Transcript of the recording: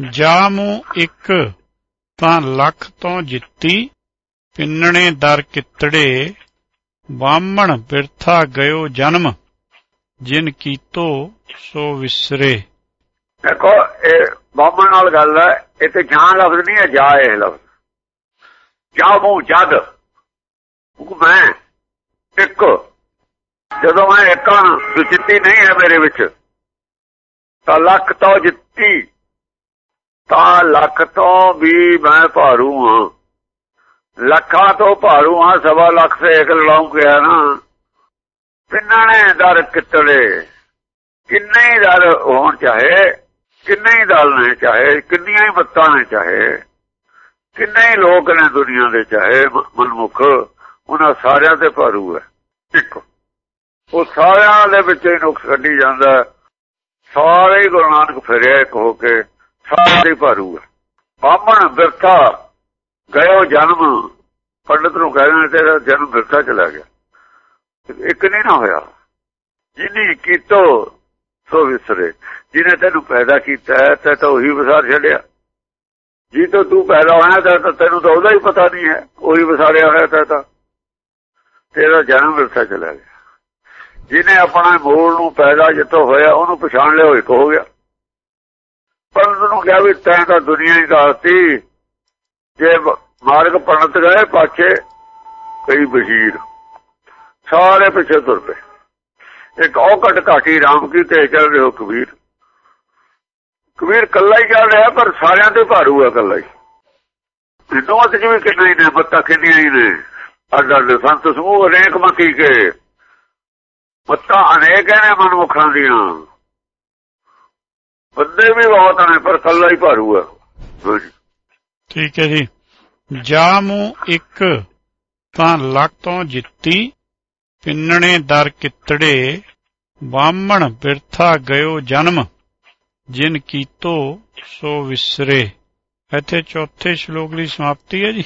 ਜਾ ਜਾਮੂ ਇੱਕ, ਤਾਂ ਲੱਖ ਤੋਂ ਜਿੱਤੀ, ਪਿੰਨਣੇ ਦਰ ਕਿਤੜੇ, ਬਾਹਮਣ ਬਿਰਥਾ ਗਇਓ ਜਨਮ, ਜਿਨ ਕੀਤੋ ਸੋ ਵਿਸਰੇ। ਦੇਖੋ, ਇਹ ਬਾਹਮਣ ਨਾਲ ਗੱਲ ਹੈ, ਇਹ ਤੇ ਜਾਂ ਲਫ਼ਜ਼ ਨਹੀਂ ਹੈ, ਜਾ ਇਹ ਲਫ਼ਜ਼। ਜਾ ਮੂੰ ਜਦ, ਮੈਂ ਇੱਕ, ਜਦੋਂ ਮੈਂ ਇੱਕਾਂ ਜਿੱਤੀ ਨਹੀਂ ਹੈ ਮੇਰੇ ਵਿੱਚ, ਤਾਂ ਲੱਖ ਤੋਂ ਜਿੱਤੀ। ਤਾਂ ਲੱਖ ਤੋਂ ਵੀ ਮੈਂ ਭਾਰੂ ਹਾਂ। ਲੱਖਾਂ ਤੋਂ ਭਾਰੂ ਹਾਂ, ਸਵਾ ਲੱਖ ਸੇ ਇੱਕ ਲੜਾਉਂ ਗਿਆ ਨਾ। ਪਿੰਨਣੇ ਦਰ ਕਿਤੜੇ? ਕਿੰਨੇ ਹੀ ਦਰ ਹੋਣ ਚਾਹੇ, ਕਿੰਨੇ ਹੀ ਦਲ ਨੇ ਚਾਹੇ, ਕਿੰਨੀਆਂ ਹੀ ਮੱਤਾਂ ਨੇ ਚਾਹੇ, ਕਿੰਨੇ ਹੀ ਲੋਕ ਨੇ ਦੁਨੀਆ ਦੇ ਚਾਹੇ ਮਨਮੁਖ, ਉਹਨਾਂ ਸਾਰਿਆਂ ਤੇ ਭਾਰੂ ਹੈ। ਇੱਕ ਉਹ ਸਾਰਿਆਂ ਦੇ ਵਿੱਚ ਹੀ ਨੁਕਸ ਕੱਢੀ ਜਾਂਦਾ। ਸਾਰੇ ਗੁਰੂ ਨਾਨਕ ਫਿਰਿਆ ਇੱਕ ਹੋ ਕੇ। ਸਾਰੇ ਦੇ ਭਾਰੂ ਹੈ ਬਾਹਮਣ ਬਿਰਥਾ, ਗਇਓ ਜਨਮ, ਪੰਡਤ ਨੂੰ ਕਹਿੰਦੇ ਤੇਰਾ ਜਨਮ ਬਿਰਥਾ ਚਲਾ ਗਿਆ। ਇੱਕ ਨਹੀਂ ਨਾ ਹੋਇਆ। ਜਿਨੀ ਕੀਤੋ, ਸੋ ਵਿਸਰੇ। ਜਿਹਨੇ ਤੈਨੂੰ ਪੈਦਾ ਕੀਤਾ ਤੇ ਤਾਂ ਉਹੀ ਵਿਸਾਰ ਛੱਡਿਆ। ਜੀ ਤੋਂ ਤੂੰ ਪੈਦਾ ਹੋਇਆ ਤਾਂ ਤੈਨੂੰ ਤਾਂ ਉਹਦਾ ਹੀ ਪਤਾ ਨਹੀਂ ਹੈ। ਉਹੀ ਵਿਸਾਰਿਆ ਹੋਇਆ ਤਾਂ ਤਾਂ ਤੇਰਾ ਜਨਮ ਵਿਰਸਾ ਚਲਾ ਗਿਆ। ਜਿਹਨੇ ਆਪਣਾ ਮੂਲ ਨੂੰ ਪੈਦਾ ਜਿੱਤੋਂ ਹੋਇਆ, ਉਹਨੂੰ ਪਛਾਣ ਲਿਆ ਹੋਈ ਹੋ ਗਿਆ। ਪਰ ਉਹਨੂੰ ਕਿਹਾ ਵੀ ਤੈਂ ਤਾਂ ਦੁਨੀਆ ਹੀ ਦੱਸਤੀ। ਜੇ ਮਾਰਗ ਪੰਡਤ ਗਏ, ਪਾਛੇ ਕਈ ਬਸ਼ੀਰ ਸਾਰੇ ਪਿੱਛੇ ਤੁਰ ਪਏ। ਇੱਕ ਔਕਟ ਘਾਟੀ ਰਾਮ ਕੀ ਤੇ ਚੱਲ ਰਿਹਾ ਕਬੀਰ। ਕਬੀਰ ਕੱਲਾ ਹੀ ਚੱਲ ਰਿਹਾ, ਪਰ ਸਾਰਿਆਂ ਤੇ ਭਾਰੂ ਹੈ ਕੱਲਾ ਹੀ। ਦੋਵਾਂ ਤੇ ਜਿਵੇਂ ਕਿੰਨੇ ਨੇ ਮੱਤਾ ਕਿੰਨੀਆਂ ਹੀ ਨੇ। ਅੱਡ ਅੱਡ ਸੰਤ ਸਮੂਹ ਅਨੇਕ ਮਤੀ ਕੇ ਮੱਤਾ ਅਨੇਕ ਨੇ ਮਨਮੁਖਾਂ ਦੀਆਂ। ਬੰਦੇ ਵੀ ਬਹੁਤ ਨੇ, ਪਰ ਕੱਲਾ ਹੀ ਭਾਰੂ ਹੈ ਠੀਕ ਹੈ ਜੀ। ਜਾਮੂ ਇੱਕ ਤਾਂ ਲੱਖ ਤੋਂ ਜਿੱਤੀ, ਪਿੰਨਣੇ ਦਰ ਕਿਤੜੇ, ਬਾਹਮਣ ਬਿਰਥਾ ਗਇਓ ਜਨਮ, ਜਿਨ ਕੀਤੋ ਸੋ ਵਿਸਰੇ। ਇੱਥੇ ਚੌਥੇ ਸ਼ਲੋਕ ਦੀ ਸਮਾਪਤੀ ਹੈ ਜੀ।